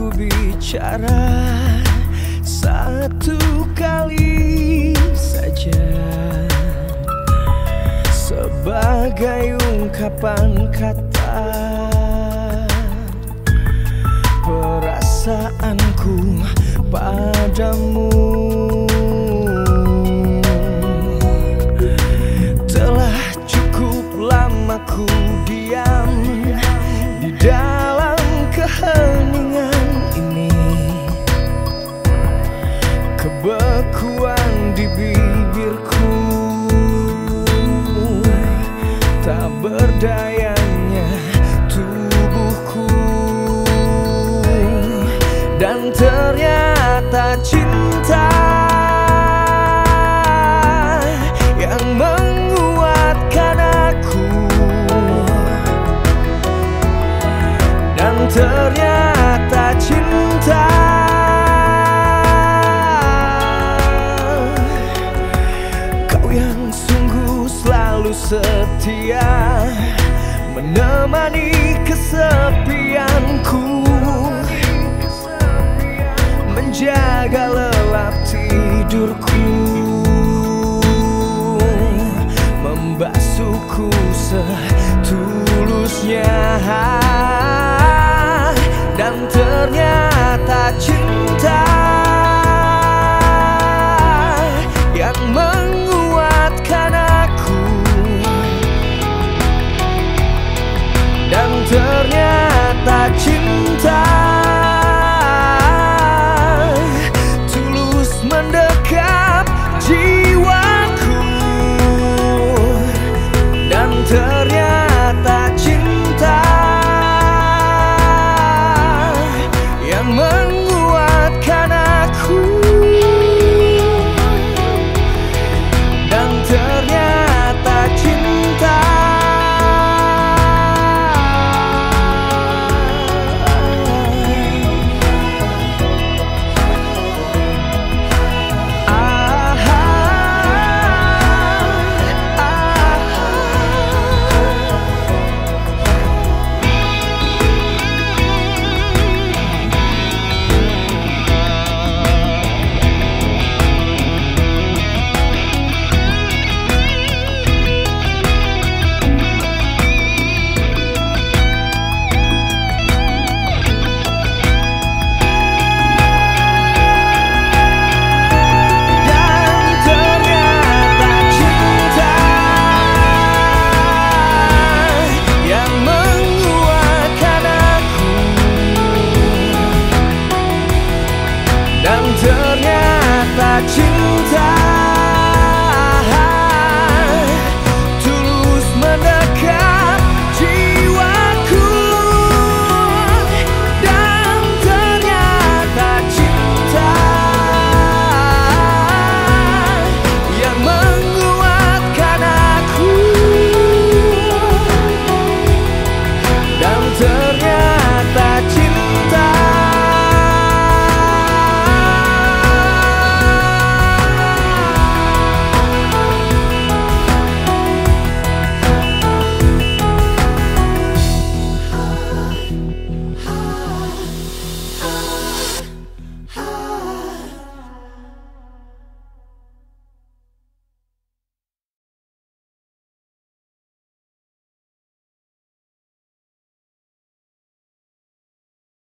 ku bicara satu kali saja. Sebagai ungkapan kata ternyata cinta yang menguatkan aku. Dan ternyata cinta kau yang sungguh selalu setia menemani kesepianku menjaga lelap tidurku. Membasuhku setulusnya 青草